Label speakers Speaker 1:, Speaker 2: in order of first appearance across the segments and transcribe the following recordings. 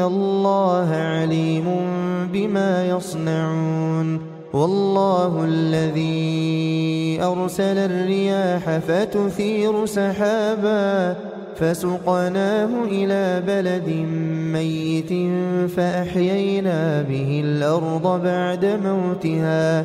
Speaker 1: الله عليم بما يصنعون والله الذي أرسل الرياح فتثير سحابا فسقناه إلى بلد ميت فأحيينا به الأرض بعد موتها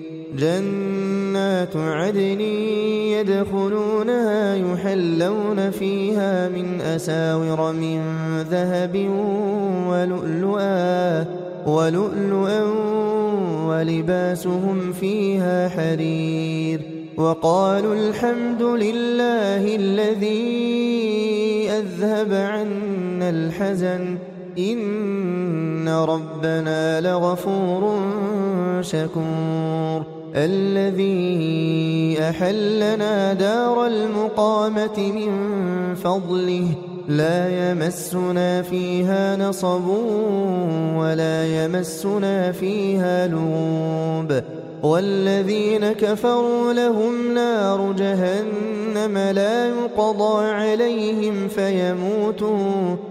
Speaker 1: جنات عدن يدخلونها يحلون فيها من أساور من ذهب ولؤلؤا ولؤلؤا ولباسهم فيها حرير وقالوا الحمد لله الذي أذهب عنا الحزن إن ربنا لغفور شكور الذي أحلنا دار المقامة من فضله. لا يمسنا فيها نصب ولا يمسنا فيها لوب. والذين كفروا لهم نار جهنم لا يقضى عليهم فيموتوا.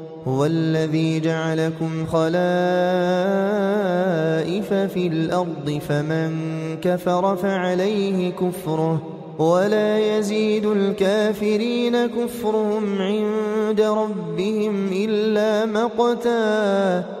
Speaker 1: هو الذي جعلكم خلائف في الأرض فمن كفر فعليه كفره. ولا يزيد الكافرين كفرهم عند ربهم إلا مقتا.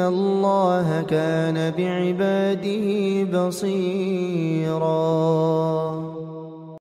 Speaker 1: الله كان بعباده بصيراً